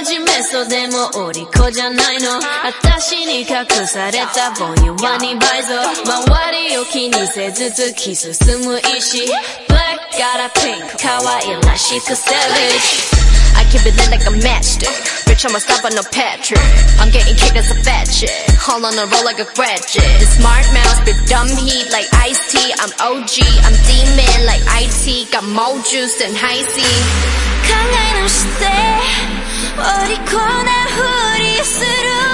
真面目そでもお利口じゃないの。私に隠されたボンは2倍増。周りを気にせず突き進む意 Black から Pink 可愛らしくセビッシュ。I keep it lit like a matchstick. Bitch, I'm a stop on no Patrick. I'm getting kicked as a fat chick. On a roll like a graduate. The smart mouth spit dumb heat like iced tea. I'm OG, I'm demon like IT. Got more juice than Hi-C. 강한 옷이 후리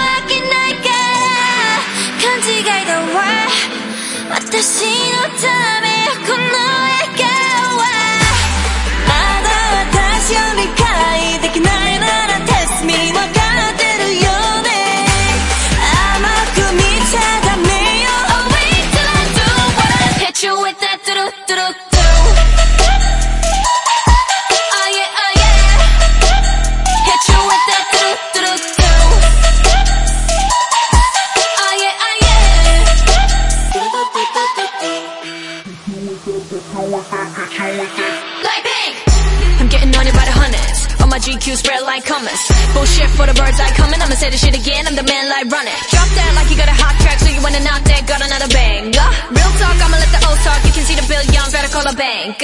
I'm getting on it by the hundreds. All my GQ spread like hummus. Bullshit for the birds I coming. I'ma say this shit again. I'm the man like running. Drop that like you got a hot track, so you wanna knock that. Got another bang. Uh, real talk, I'ma let the old talk. You can see the bill, young, better call a bank.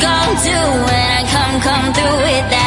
Gonna do when I come, come through with that?